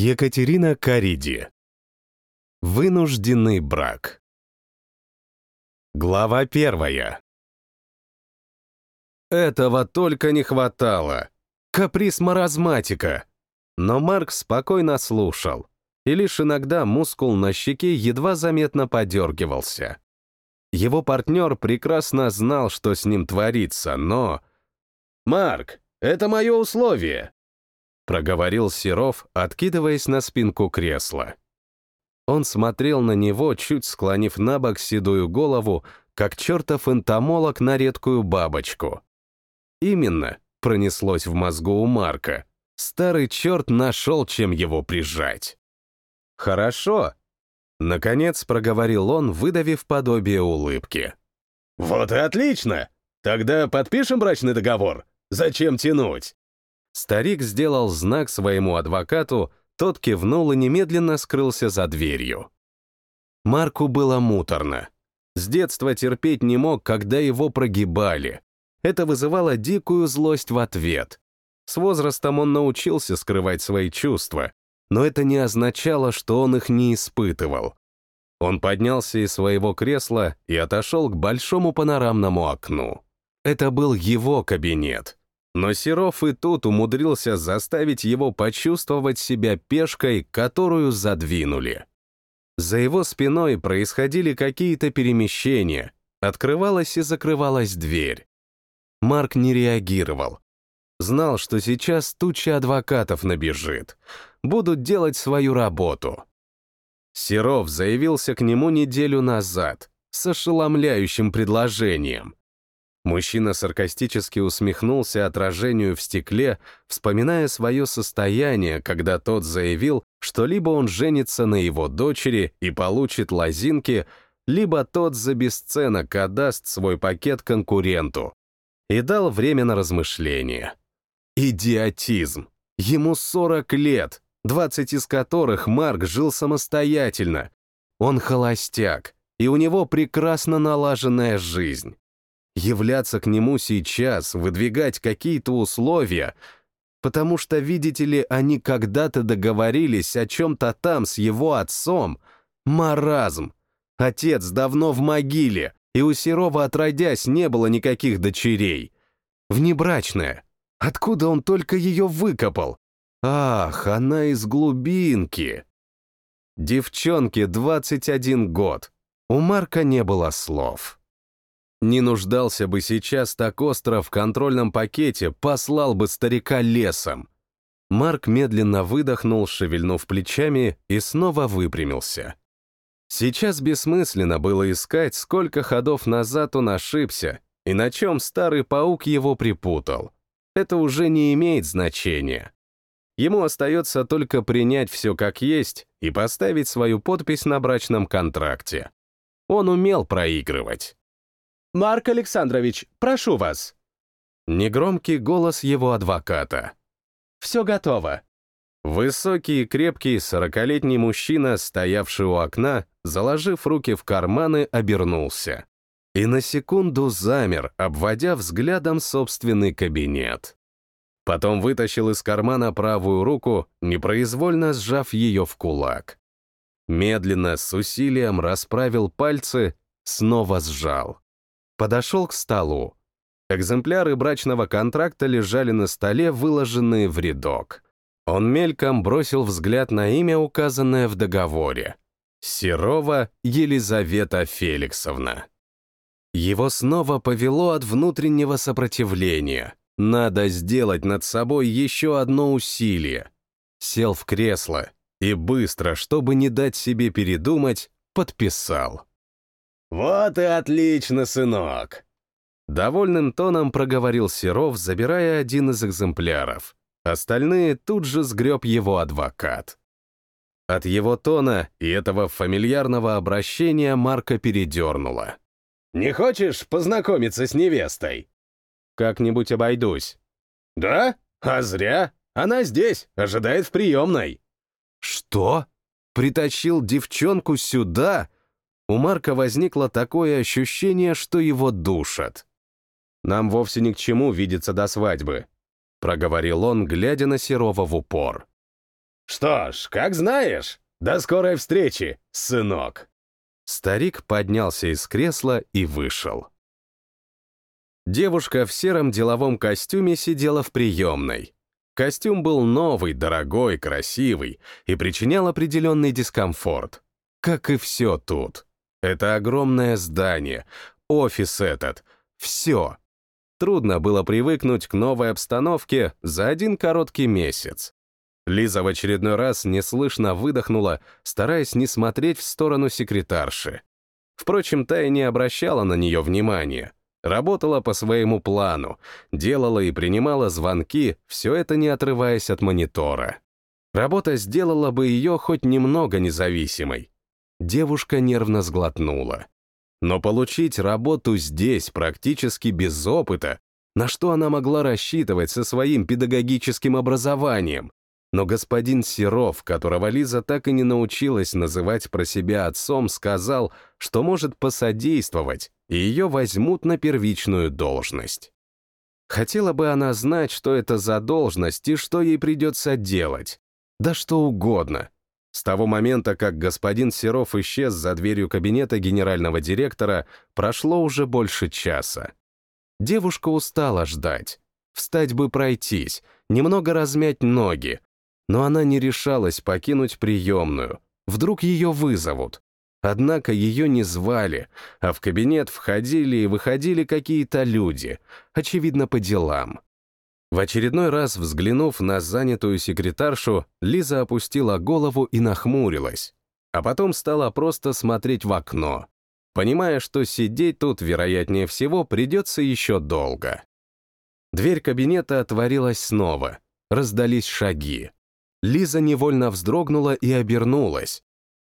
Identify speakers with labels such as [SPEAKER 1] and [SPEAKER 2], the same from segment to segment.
[SPEAKER 1] Екатерина Кариди. Вынужденный брак. Глава первая. Этого только не хватало. Каприз маразматика. Но Марк спокойно слушал, и лишь иногда мускул на щеке едва заметно подергивался. Его партнер прекрасно знал, что с ним творится, но... «Марк, это мое условие!» Проговорил Серов, откидываясь на спинку кресла. Он смотрел на него, чуть склонив на бок седую голову, как чертов энтомолог на редкую бабочку. Именно, пронеслось в мозгу у Марка. Старый черт нашел, чем его прижать. «Хорошо», — наконец проговорил он, выдавив подобие улыбки. «Вот и отлично! Тогда подпишем брачный договор. Зачем тянуть?» Старик сделал знак своему адвокату, тот кивнул и немедленно скрылся за дверью. Марку было муторно. С детства терпеть не мог, когда его прогибали. Это вызывало дикую злость в ответ. С возрастом он научился скрывать свои чувства, но это не означало, что он их не испытывал. Он поднялся из своего кресла и отошел к большому панорамному окну. Это был его кабинет. Но Серов и тут умудрился заставить его почувствовать себя пешкой, которую задвинули. За его спиной происходили какие-то перемещения, открывалась и закрывалась дверь. Марк не реагировал. Знал, что сейчас туча адвокатов набежит. Будут делать свою работу. Серов заявился к нему неделю назад с ошеломляющим предложением. Мужчина саркастически усмехнулся отражению в стекле, вспоминая свое состояние, когда тот заявил, что либо он женится на его дочери и получит лозинки, либо тот за бесценок отдаст свой пакет конкуренту. И дал время на размышление. Идиотизм. Ему 40 лет, 20 из которых Марк жил самостоятельно. Он холостяк, и у него прекрасно налаженная жизнь являться к нему сейчас, выдвигать какие-то условия, потому что, видите ли, они когда-то договорились о чем-то там с его отцом. Маразм. Отец давно в могиле, и у Серова отродясь не было никаких дочерей. Внебрачная. Откуда он только ее выкопал? Ах, она из глубинки. Девчонке 21 год. У Марка не было слов. Не нуждался бы сейчас так остро в контрольном пакете, послал бы старика лесом. Марк медленно выдохнул, шевельнув плечами, и снова выпрямился. Сейчас бессмысленно было искать, сколько ходов назад он ошибся, и на чем старый паук его припутал. Это уже не имеет значения. Ему остается только принять все как есть и поставить свою подпись на брачном контракте. Он умел проигрывать.
[SPEAKER 2] «Марк Александрович, прошу вас!»
[SPEAKER 1] Негромкий голос его адвоката.
[SPEAKER 2] «Все готово!»
[SPEAKER 1] Высокий и крепкий сорокалетний мужчина, стоявший у окна, заложив руки в карманы, обернулся. И на секунду замер, обводя взглядом собственный кабинет. Потом вытащил из кармана правую руку, непроизвольно сжав ее в кулак. Медленно, с усилием расправил пальцы, снова сжал. Подошел к столу. Экземпляры брачного контракта лежали на столе, выложенные в рядок. Он мельком бросил взгляд на имя, указанное в договоре. Серова Елизавета Феликсовна. Его снова повело от внутреннего сопротивления. Надо сделать над собой еще одно усилие. Сел в кресло и быстро, чтобы не дать себе передумать, подписал.
[SPEAKER 2] «Вот и отлично, сынок!»
[SPEAKER 1] Довольным тоном проговорил Серов, забирая один из экземпляров. Остальные тут же сгреб его адвокат. От его тона и этого фамильярного обращения Марка передернуло.
[SPEAKER 2] «Не хочешь познакомиться с невестой?»
[SPEAKER 1] «Как-нибудь обойдусь».
[SPEAKER 2] «Да? А зря. Она здесь, ожидает в приемной».
[SPEAKER 1] «Что? Притащил девчонку сюда?» У Марка возникло такое ощущение, что его душат. «Нам вовсе ни к чему видеться до свадьбы», — проговорил он, глядя на Серова в упор.
[SPEAKER 2] Что ж, как знаешь. До скорой встречи, сынок.
[SPEAKER 1] Старик поднялся из кресла и вышел. Девушка в сером деловом костюме сидела в приемной. Костюм был новый, дорогой, красивый и причинял определенный дискомфорт. Как и все тут. Это огромное здание, офис этот, все. Трудно было привыкнуть к новой обстановке за один короткий месяц. Лиза в очередной раз неслышно выдохнула, стараясь не смотреть в сторону секретарши. Впрочем, та и не обращала на нее внимания. Работала по своему плану, делала и принимала звонки, все это не отрываясь от монитора. Работа сделала бы ее хоть немного независимой. Девушка нервно сглотнула. Но получить работу здесь практически без опыта, на что она могла рассчитывать со своим педагогическим образованием? Но господин Серов, которого Лиза так и не научилась называть про себя отцом, сказал, что может посодействовать, и ее возьмут на первичную должность. Хотела бы она знать, что это за должность и что ей придется делать. Да что угодно. С того момента, как господин Серов исчез за дверью кабинета генерального директора, прошло уже больше часа. Девушка устала ждать. Встать бы пройтись, немного размять ноги, но она не решалась покинуть приемную. Вдруг ее вызовут. Однако ее не звали, а в кабинет входили и выходили какие-то люди, очевидно, по делам. В очередной раз, взглянув на занятую секретаршу, Лиза опустила голову и нахмурилась, а потом стала просто смотреть в окно, понимая, что сидеть тут, вероятнее всего, придется еще долго. Дверь кабинета отворилась снова, раздались шаги. Лиза невольно вздрогнула и обернулась.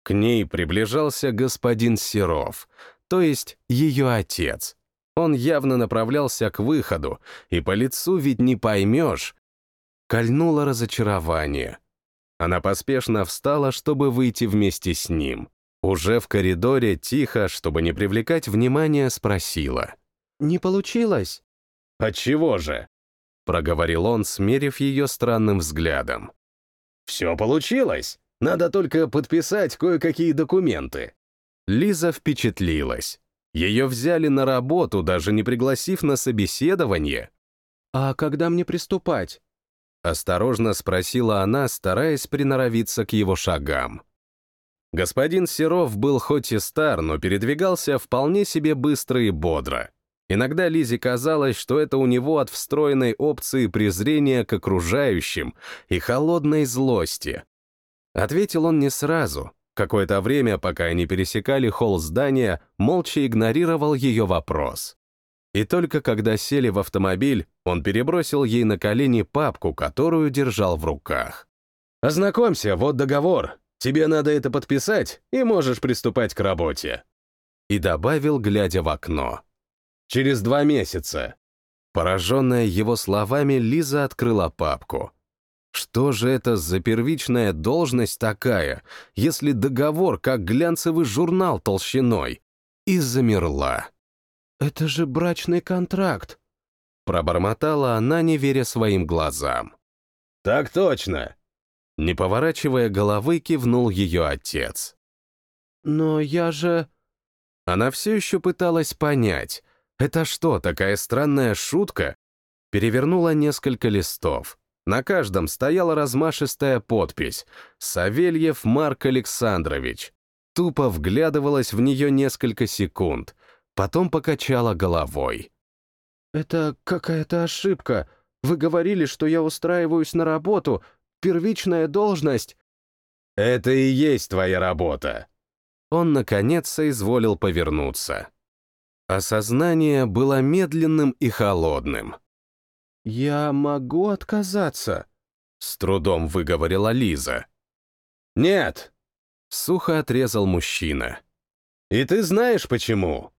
[SPEAKER 1] К ней приближался господин Серов, то есть ее отец. Он явно направлялся к выходу, и по лицу ведь не поймешь. Кольнуло разочарование. Она поспешно встала, чтобы выйти вместе с ним. Уже в коридоре тихо, чтобы не привлекать внимания, спросила. «Не получилось?»
[SPEAKER 2] «Отчего же?»
[SPEAKER 1] — проговорил он, смерив ее странным взглядом.
[SPEAKER 2] «Все получилось. Надо только подписать кое-какие документы».
[SPEAKER 1] Лиза впечатлилась. Ее взяли на работу, даже не пригласив на собеседование. «А когда мне приступать?» Осторожно спросила она, стараясь приноровиться к его шагам. Господин Серов был хоть и стар, но передвигался вполне себе быстро и бодро. Иногда Лизе казалось, что это у него от встроенной опции презрения к окружающим и холодной злости. Ответил он не сразу. Какое-то время, пока они пересекали холл здания, молча игнорировал ее вопрос. И только когда сели в автомобиль, он перебросил ей на колени папку, которую держал в руках.
[SPEAKER 2] «Ознакомься, вот договор. Тебе надо это подписать, и можешь приступать к работе».
[SPEAKER 1] И добавил, глядя в окно.
[SPEAKER 2] Через два месяца».
[SPEAKER 1] Пораженная его словами, Лиза открыла папку. Что же это за первичная должность такая, если договор как глянцевый журнал толщиной? И замерла. «Это же брачный контракт», — пробормотала она, не веря своим глазам.
[SPEAKER 2] «Так точно», —
[SPEAKER 1] не поворачивая головы, кивнул ее отец. «Но я же...» Она все еще пыталась понять, это что, такая странная шутка? Перевернула несколько листов. На каждом стояла размашистая подпись «Савельев Марк Александрович». Тупо вглядывалась в нее несколько секунд, потом покачала головой. «Это какая-то ошибка. Вы говорили, что я устраиваюсь на работу. Первичная должность».
[SPEAKER 2] «Это и есть твоя работа».
[SPEAKER 1] Он, наконец, соизволил повернуться. Осознание было медленным и холодным. «Я могу отказаться», — с трудом выговорила Лиза.
[SPEAKER 2] «Нет», —
[SPEAKER 1] сухо отрезал мужчина.
[SPEAKER 2] «И ты знаешь почему?»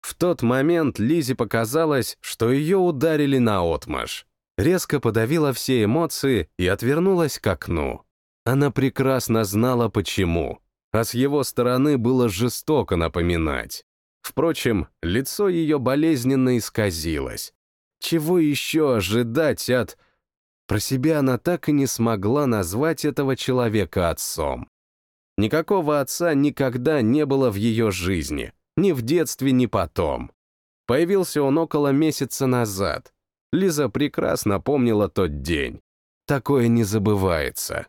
[SPEAKER 1] В тот момент Лизе показалось, что ее ударили наотмашь. Резко подавила все эмоции и отвернулась к окну. Она прекрасно знала, почему, а с его стороны было жестоко напоминать. Впрочем, лицо ее болезненно исказилось. Чего еще ожидать от... Про себя она так и не смогла назвать этого человека отцом. Никакого отца никогда не было в ее жизни, ни в детстве, ни потом. Появился он около месяца назад. Лиза прекрасно помнила тот день. Такое не забывается.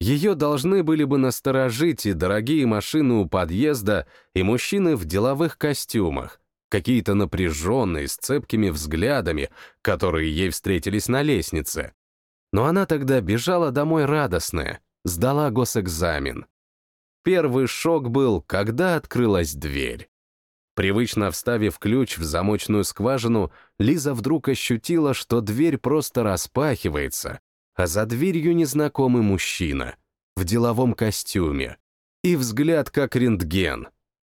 [SPEAKER 1] Ее должны были бы насторожить и дорогие машины у подъезда, и мужчины в деловых костюмах, какие-то напряженные, с цепкими взглядами, которые ей встретились на лестнице. Но она тогда бежала домой радостная, сдала госэкзамен. Первый шок был, когда открылась дверь. Привычно вставив ключ в замочную скважину, Лиза вдруг ощутила, что дверь просто распахивается, а за дверью незнакомый мужчина в деловом костюме, и взгляд как рентген,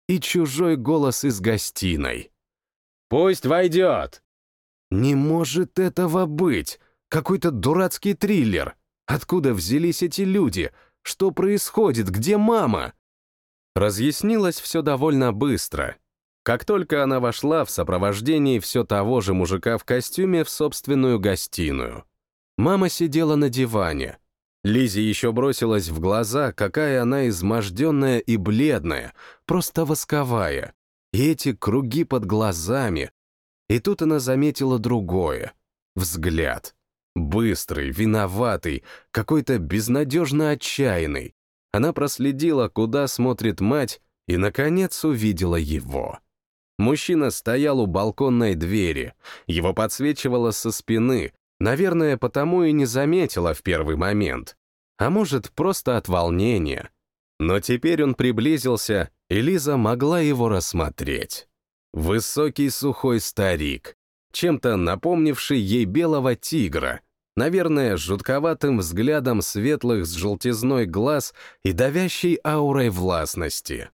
[SPEAKER 1] и чужой голос из гостиной.
[SPEAKER 2] «Пусть войдет!»
[SPEAKER 1] «Не может этого быть! Какой-то дурацкий триллер! Откуда взялись эти люди? Что происходит? Где мама?» Разъяснилось все довольно быстро. Как только она вошла в сопровождении все того же мужика в костюме в собственную гостиную. Мама сидела на диване. Лизе еще бросилась в глаза, какая она изможденная и бледная, просто восковая. И эти круги под глазами. И тут она заметила другое. Взгляд. Быстрый, виноватый, какой-то безнадежно отчаянный. Она проследила, куда смотрит мать, и, наконец, увидела его. Мужчина стоял у балконной двери. Его подсвечивало со спины, Наверное, потому и не заметила в первый момент. А может, просто от волнения. Но теперь он приблизился, и Лиза могла его рассмотреть. Высокий сухой старик, чем-то напомнивший ей белого тигра, наверное, жутковатым взглядом светлых с желтизной глаз и давящей аурой властности.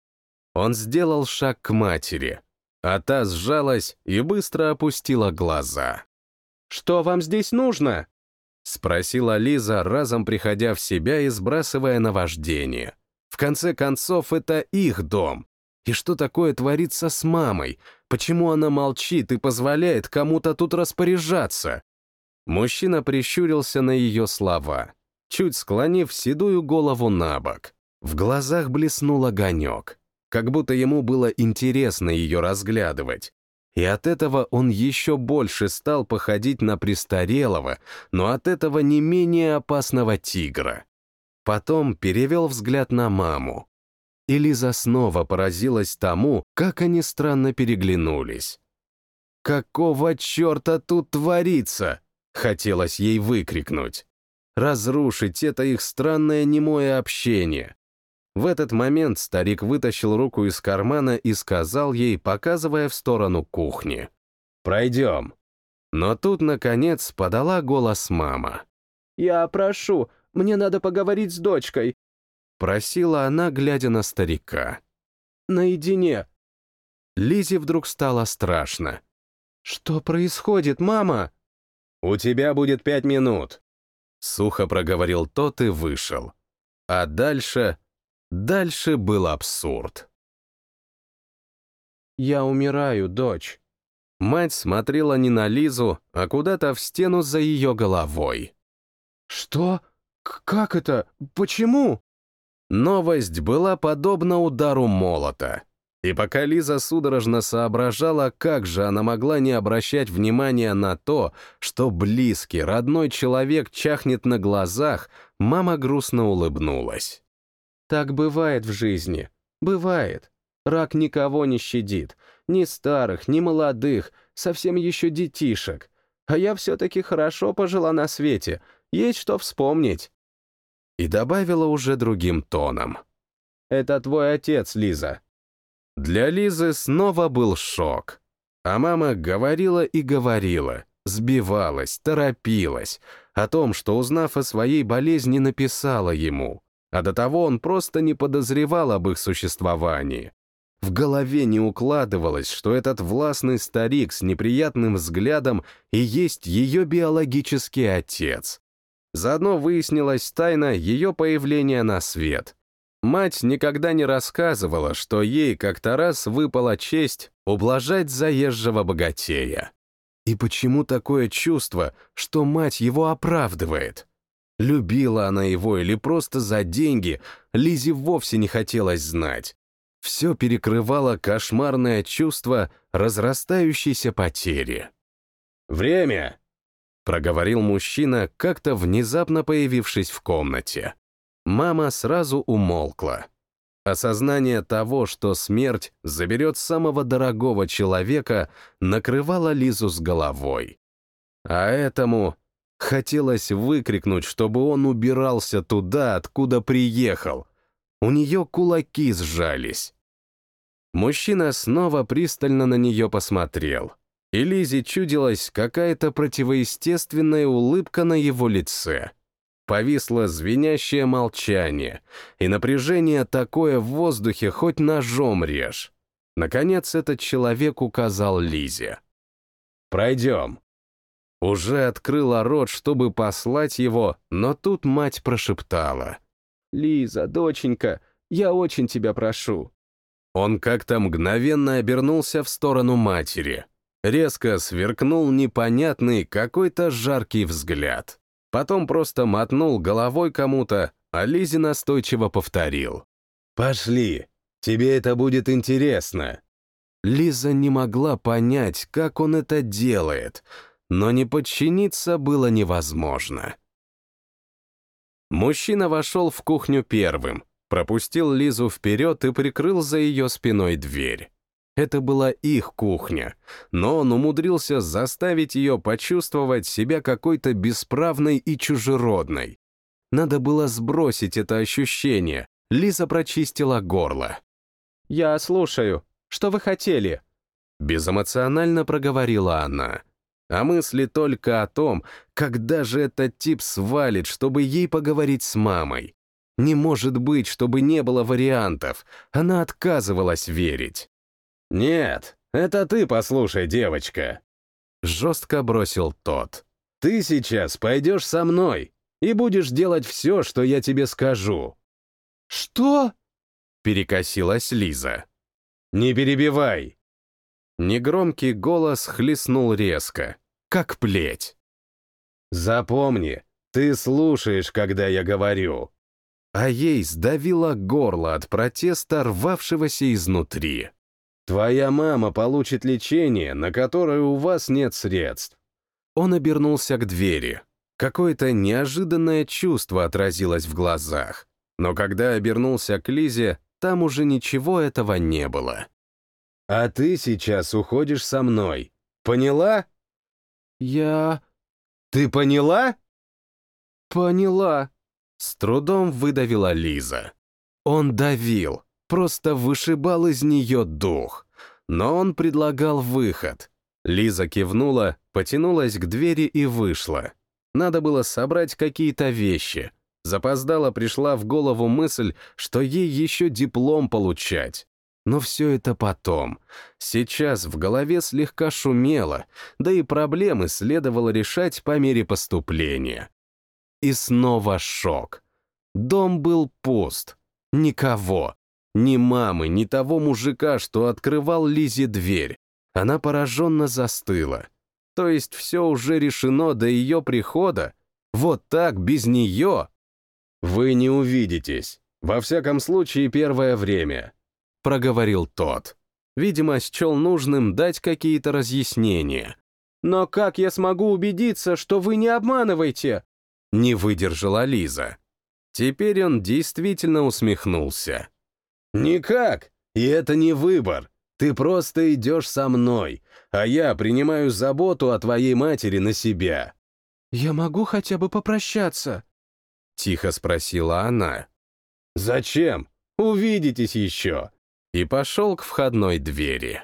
[SPEAKER 1] Он сделал шаг к матери, а та сжалась и быстро опустила глаза.
[SPEAKER 3] «Что вам здесь нужно?»
[SPEAKER 1] — спросила Лиза, разом приходя в себя и сбрасывая наваждение. В конце концов, это их дом. И что такое творится с мамой? Почему она молчит и позволяет кому-то тут распоряжаться? Мужчина прищурился на ее слова, чуть склонив седую голову на бок. В глазах блеснул огонек, как будто ему было интересно ее разглядывать и от этого он еще больше стал походить на престарелого, но от этого не менее опасного тигра. Потом перевел взгляд на маму. И Лиза снова поразилась тому, как они странно переглянулись. «Какого черта тут творится?» — хотелось ей выкрикнуть. Разрушить это их странное немое общение, в этот момент старик вытащил руку из кармана и сказал ей, показывая в сторону кухни. «Пройдем». Но тут, наконец, подала голос мама.
[SPEAKER 3] «Я прошу, мне надо поговорить с дочкой», —
[SPEAKER 1] просила она, глядя на старика.
[SPEAKER 3] «Наедине».
[SPEAKER 1] Лизе вдруг стало страшно.
[SPEAKER 3] «Что происходит, мама?»
[SPEAKER 2] «У тебя будет пять минут», —
[SPEAKER 1] сухо проговорил тот и вышел. А дальше Дальше был абсурд.
[SPEAKER 3] «Я умираю, дочь».
[SPEAKER 1] Мать смотрела не на Лизу, а куда-то в стену за ее головой.
[SPEAKER 3] «Что? Как это? Почему?»
[SPEAKER 1] Новость была подобна удару молота. И пока Лиза судорожно соображала, как же она могла не обращать внимания на то, что близкий, родной человек чахнет на глазах, мама грустно улыбнулась.
[SPEAKER 3] Так бывает в жизни. Бывает. Рак никого не щадит. Ни старых, ни молодых, совсем еще детишек. А я все-таки хорошо пожила на свете. Есть что вспомнить.
[SPEAKER 1] И добавила уже другим тоном.
[SPEAKER 3] Это твой отец, Лиза.
[SPEAKER 1] Для Лизы снова был шок. А мама говорила и говорила, сбивалась, торопилась, о том, что, узнав о своей болезни, написала ему а до того он просто не подозревал об их существовании. В голове не укладывалось, что этот властный старик с неприятным взглядом и есть ее биологический отец. Заодно выяснилась тайна ее появления на свет. Мать никогда не рассказывала, что ей как-то раз выпала честь ублажать заезжего богатея. И почему такое чувство, что мать его оправдывает? Любила она его или просто за деньги, Лизе вовсе не хотелось знать. Все перекрывало кошмарное чувство разрастающейся потери.
[SPEAKER 2] «Время!»
[SPEAKER 1] — проговорил мужчина, как-то внезапно появившись в комнате. Мама сразу умолкла. Осознание того, что смерть заберет самого дорогого человека, накрывало Лизу с головой. А этому хотелось выкрикнуть, чтобы он убирался туда, откуда приехал. У нее кулаки сжались. Мужчина снова пристально на нее посмотрел, и Лизе чудилась какая-то противоестественная улыбка на его лице. Повисло звенящее молчание, и напряжение такое в воздухе, хоть ножом режь. Наконец этот человек указал Лизе.
[SPEAKER 2] «Пройдем».
[SPEAKER 1] Уже открыла рот, чтобы послать его, но тут мать прошептала.
[SPEAKER 3] «Лиза, доченька, я очень тебя прошу».
[SPEAKER 1] Он как-то мгновенно обернулся в сторону матери. Резко сверкнул непонятный какой-то жаркий взгляд. Потом просто мотнул головой кому-то, а Лизе настойчиво повторил.
[SPEAKER 2] «Пошли, тебе это будет интересно».
[SPEAKER 1] Лиза не могла понять, как он это делает, но не подчиниться было невозможно. Мужчина вошел в кухню первым, пропустил Лизу вперед и прикрыл за ее спиной дверь. Это была их кухня, но он умудрился заставить ее почувствовать себя какой-то бесправной и чужеродной. Надо было сбросить это ощущение. Лиза прочистила горло.
[SPEAKER 3] «Я слушаю. Что вы хотели?»
[SPEAKER 1] Безэмоционально проговорила она. А мысли только о том, когда же этот тип свалит, чтобы ей поговорить с мамой. Не может быть, чтобы не было вариантов. Она отказывалась верить.
[SPEAKER 2] «Нет, это ты послушай, девочка», — жестко бросил тот. «Ты сейчас пойдешь со мной и будешь делать все, что я тебе скажу».
[SPEAKER 3] «Что?»
[SPEAKER 1] — перекосилась Лиза.
[SPEAKER 2] «Не перебивай!»
[SPEAKER 1] Негромкий голос хлестнул резко, как плеть.
[SPEAKER 2] «Запомни, ты слушаешь, когда я говорю».
[SPEAKER 1] А ей сдавило горло от протеста, рвавшегося изнутри.
[SPEAKER 2] «Твоя мама получит лечение, на которое у вас нет средств».
[SPEAKER 1] Он обернулся к двери. Какое-то неожиданное чувство отразилось в глазах. Но когда обернулся к Лизе, там уже ничего этого не было.
[SPEAKER 2] «А ты сейчас уходишь со мной. Поняла?»
[SPEAKER 3] «Я...»
[SPEAKER 2] «Ты поняла?»
[SPEAKER 3] «Поняла», —
[SPEAKER 1] с трудом выдавила Лиза. Он давил, просто вышибал из нее дух. Но он предлагал выход. Лиза кивнула, потянулась к двери и вышла. Надо было собрать какие-то вещи. Запоздала пришла в голову мысль, что ей еще диплом получать. Но все это потом. Сейчас в голове слегка шумело, да и проблемы следовало решать по мере поступления. И снова шок. Дом был пуст. Никого. Ни мамы, ни того мужика, что открывал Лизе дверь. Она пораженно застыла. То есть все уже решено до ее прихода? Вот так, без нее?
[SPEAKER 2] «Вы не увидитесь. Во всяком случае, первое время», —
[SPEAKER 1] проговорил тот. Видимо, счел нужным дать какие-то разъяснения.
[SPEAKER 3] «Но как я смогу убедиться, что вы не обманываете?»
[SPEAKER 1] Не выдержала Лиза. Теперь он действительно усмехнулся.
[SPEAKER 2] «Никак, и это не выбор. Ты просто идешь со мной, а я принимаю заботу о твоей матери на себя».
[SPEAKER 3] «Я могу хотя бы попрощаться?»
[SPEAKER 1] — тихо спросила она.
[SPEAKER 2] «Зачем? Увидитесь еще!»
[SPEAKER 1] И пошел к входной двери.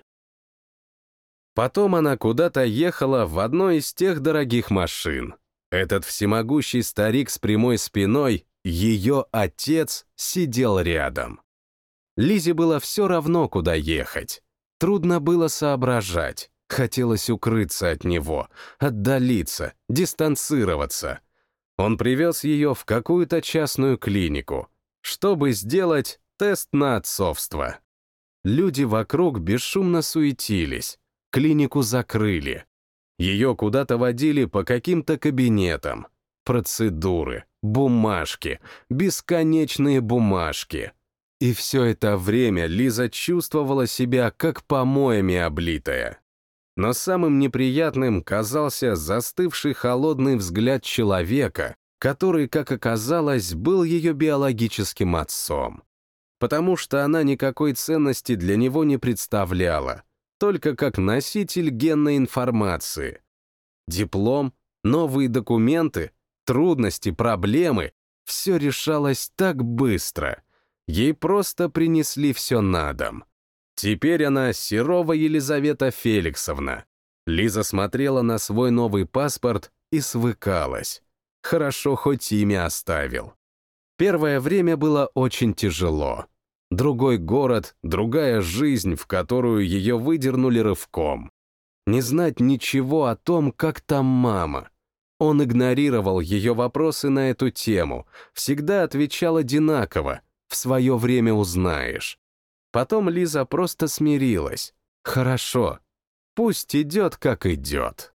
[SPEAKER 1] Потом она куда-то ехала в одной из тех дорогих машин. Этот всемогущий старик с прямой спиной, ее отец, сидел рядом. Лизе было все равно, куда ехать. Трудно было соображать. Хотелось укрыться от него, отдалиться, дистанцироваться. Он привез ее в какую-то частную клинику, чтобы сделать тест на отцовство. Люди вокруг бесшумно суетились. Клинику закрыли. Ее куда-то водили по каким-то кабинетам. Процедуры, бумажки, бесконечные бумажки. И все это время Лиза чувствовала себя как помоями облитая. Но самым неприятным казался застывший холодный взгляд человека, который, как оказалось, был ее биологическим отцом. Потому что она никакой ценности для него не представляла, только как носитель генной информации. Диплом, новые документы, трудности, проблемы — все решалось так быстро. Ей просто принесли все на дом. Теперь она Серова Елизавета Феликсовна. Лиза смотрела на свой новый паспорт и свыкалась. Хорошо, хоть имя оставил. Первое время было очень тяжело. Другой город, другая жизнь, в которую ее выдернули рывком. Не знать ничего о том, как там мама. Он игнорировал ее вопросы на эту тему, всегда отвечал одинаково, в свое время узнаешь. Потом Лиза просто смирилась. Хорошо, пусть идет, как идет.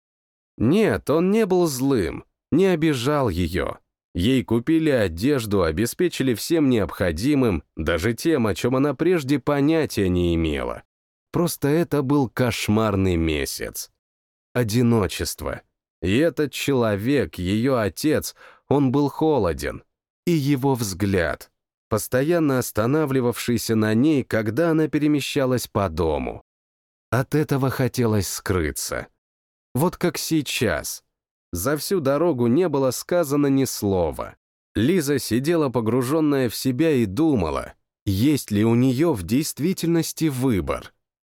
[SPEAKER 1] Нет, он не был злым, не обижал ее. Ей купили одежду, обеспечили всем необходимым, даже тем, о чем она прежде понятия не имела. Просто это был кошмарный месяц. Одиночество. И этот человек, ее отец, он был холоден. И его взгляд, постоянно останавливавшийся на ней, когда она перемещалась по дому. От этого хотелось скрыться. Вот как сейчас — за всю дорогу не было сказано ни слова. Лиза сидела погруженная в себя и думала, есть ли у нее в действительности выбор.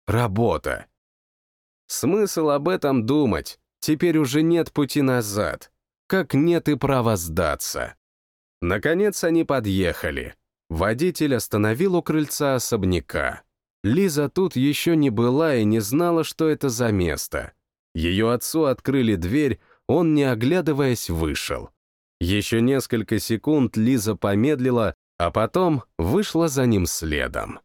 [SPEAKER 1] Работа. Смысл об этом думать, теперь уже нет пути назад, как нет и права сдаться. Наконец они подъехали. Водитель остановил у крыльца особняка. Лиза тут еще не была и не знала, что это за место. Ее отцу открыли дверь, он, не оглядываясь, вышел. Еще несколько секунд Лиза помедлила, а потом вышла за ним следом.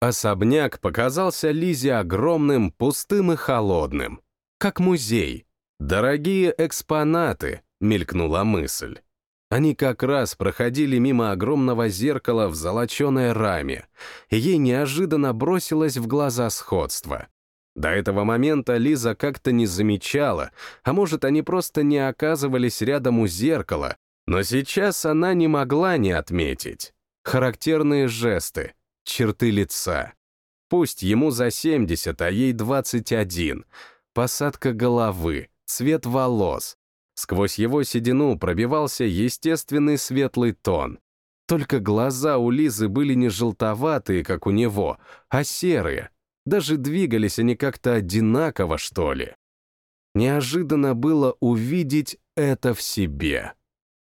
[SPEAKER 1] Особняк показался Лизе огромным, пустым и холодным. Как музей. Дорогие экспонаты, мелькнула мысль. Они как раз проходили мимо огромного зеркала в золоченой раме, ей неожиданно бросилось в глаза сходство. До этого момента Лиза как-то не замечала, а может, они просто не оказывались рядом у зеркала, но сейчас она не могла не отметить. Характерные жесты, черты лица. Пусть ему за 70, а ей 21. Посадка головы, цвет волос. Сквозь его седину пробивался естественный светлый тон. Только глаза у Лизы были не желтоватые, как у него, а серые, даже двигались они как-то одинаково, что ли. Неожиданно было увидеть это в себе.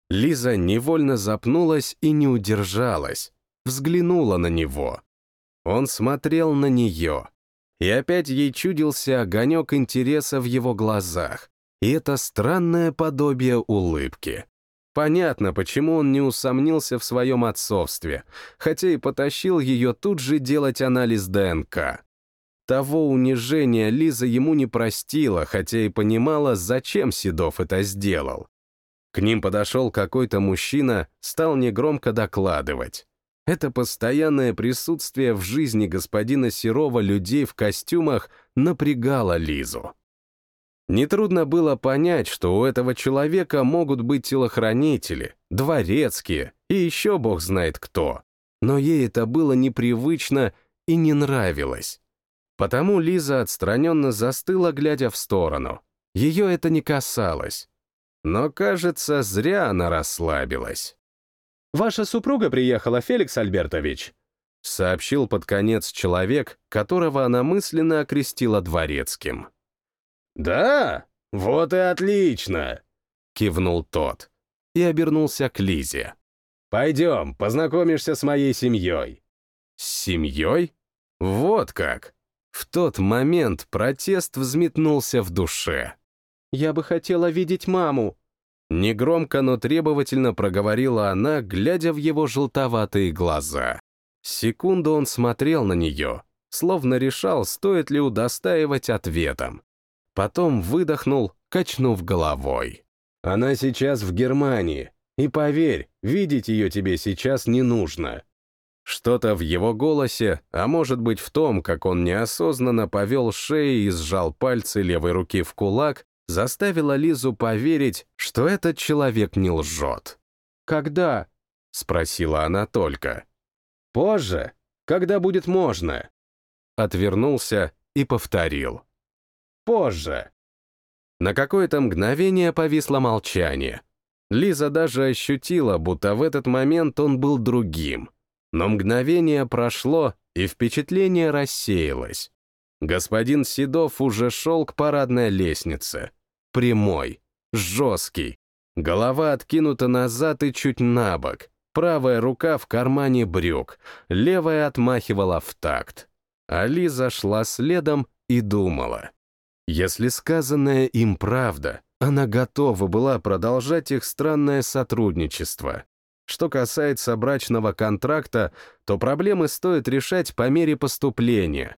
[SPEAKER 1] Лиза невольно запнулась и не удержалась, взглянула на него. Он смотрел на нее. И опять ей чудился огонек интереса в его глазах. И это странное подобие улыбки. Понятно, почему он не усомнился в своем отцовстве, хотя и потащил ее тут же делать анализ ДНК. Того унижения Лиза ему не простила, хотя и понимала, зачем Седов это сделал. К ним подошел какой-то мужчина, стал негромко докладывать. Это постоянное присутствие в жизни господина Серова людей в костюмах напрягало Лизу. Нетрудно было понять, что у этого человека могут быть телохранители, дворецкие и еще бог знает кто. Но ей это было непривычно и не нравилось. Потому Лиза отстраненно застыла, глядя в сторону. Ее это не касалось. Но, кажется, зря она расслабилась.
[SPEAKER 3] «Ваша супруга приехала, Феликс Альбертович», —
[SPEAKER 1] сообщил под конец человек, которого она мысленно окрестила дворецким.
[SPEAKER 2] «Да? Вот и отлично!» — кивнул тот
[SPEAKER 1] и обернулся к Лизе.
[SPEAKER 2] «Пойдем, познакомишься с моей семьей».
[SPEAKER 1] «С семьей? Вот как!» В тот момент протест взметнулся в душе.
[SPEAKER 3] «Я бы хотела видеть маму!»
[SPEAKER 1] Негромко, но требовательно проговорила она, глядя в его желтоватые глаза. Секунду он смотрел на нее, словно решал, стоит ли удостаивать ответом. Потом выдохнул, качнув головой.
[SPEAKER 2] «Она сейчас в Германии, и поверь, видеть ее тебе сейчас не нужно».
[SPEAKER 1] Что-то в его голосе, а может быть в том, как он неосознанно повел шеей и сжал пальцы левой руки в кулак, заставило Лизу поверить, что этот человек не лжет.
[SPEAKER 3] «Когда?»
[SPEAKER 1] — спросила она только.
[SPEAKER 2] «Позже, когда будет можно».
[SPEAKER 1] Отвернулся и повторил.
[SPEAKER 2] «Позже».
[SPEAKER 1] На какое-то мгновение повисло молчание. Лиза даже ощутила, будто в этот момент он был другим. Но мгновение прошло, и впечатление рассеялось. Господин Седов уже шел к парадной лестнице. Прямой, жесткий. Голова откинута назад и чуть на бок. Правая рука в кармане брюк, левая отмахивала в такт. А Лиза шла следом и думала. Если сказанное им правда, она готова была продолжать их странное сотрудничество. Что касается брачного контракта, то проблемы стоит решать по мере поступления.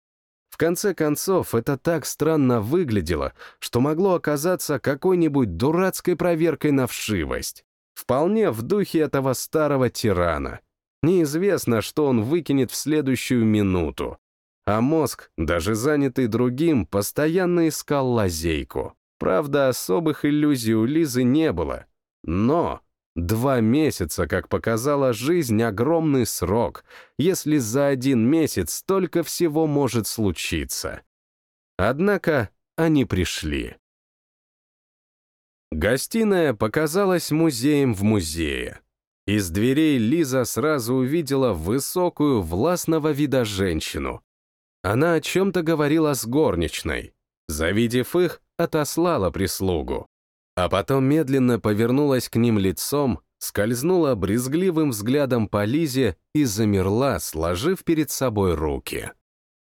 [SPEAKER 1] В конце концов, это так странно выглядело, что могло оказаться какой-нибудь дурацкой проверкой на вшивость. Вполне в духе этого старого тирана. Неизвестно, что он выкинет в следующую минуту а мозг, даже занятый другим, постоянно искал лазейку. Правда, особых иллюзий у Лизы не было. Но два месяца, как показала жизнь, огромный срок, если за один месяц столько всего может случиться. Однако они пришли. Гостиная показалась музеем в музее. Из дверей Лиза сразу увидела высокую, властного вида женщину, она о чем-то говорила с горничной. Завидев их, отослала прислугу. А потом медленно повернулась к ним лицом, скользнула брезгливым взглядом по Лизе и замерла, сложив перед собой руки.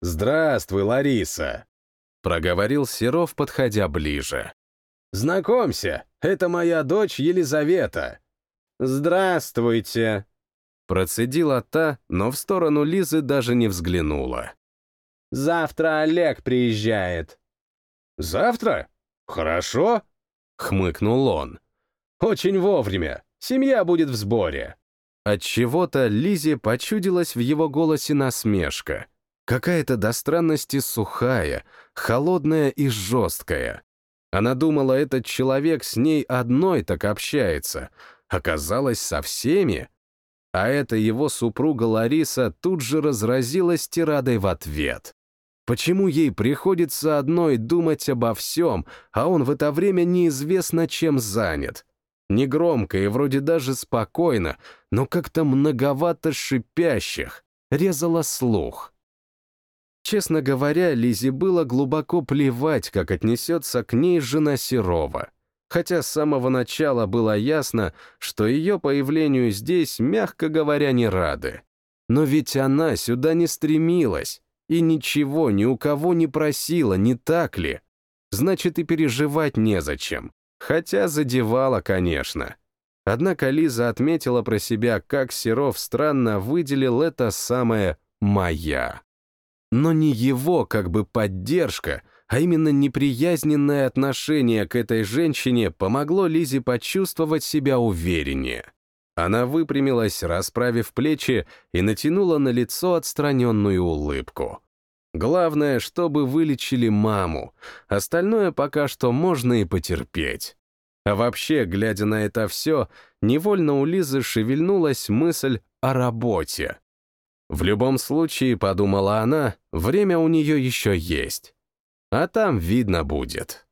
[SPEAKER 2] «Здравствуй, Лариса!»
[SPEAKER 1] — проговорил Серов, подходя ближе.
[SPEAKER 2] «Знакомься, это моя дочь Елизавета».
[SPEAKER 3] «Здравствуйте!»
[SPEAKER 1] Процедила та, но в сторону Лизы даже не взглянула.
[SPEAKER 3] Завтра Олег приезжает».
[SPEAKER 2] «Завтра? Хорошо?»
[SPEAKER 1] — хмыкнул он.
[SPEAKER 2] «Очень вовремя. Семья будет в сборе».
[SPEAKER 1] От чего то Лизе почудилась в его голосе насмешка. Какая-то до странности сухая, холодная и жесткая. Она думала, этот человек с ней одной так общается. Оказалось, со всеми. А эта его супруга Лариса тут же разразилась тирадой в ответ. Почему ей приходится одной думать обо всем, а он в это время неизвестно чем занят? Негромко и вроде даже спокойно, но как-то многовато шипящих, резало слух. Честно говоря, Лизе было глубоко плевать, как отнесется к ней жена Серова. Хотя с самого начала было ясно, что ее появлению здесь, мягко говоря, не рады. Но ведь она сюда не стремилась и ничего ни у кого не просила, не так ли? Значит, и переживать незачем. Хотя задевала, конечно. Однако Лиза отметила про себя, как Серов странно выделил это самое «моя». Но не его как бы поддержка, а именно неприязненное отношение к этой женщине помогло Лизе почувствовать себя увереннее. Она выпрямилась, расправив плечи, и натянула на лицо отстраненную улыбку. Главное, чтобы вылечили маму, остальное пока что можно и потерпеть. А вообще, глядя на это все, невольно у Лизы шевельнулась мысль о работе. В любом случае, подумала она, время у нее еще есть. А там видно будет.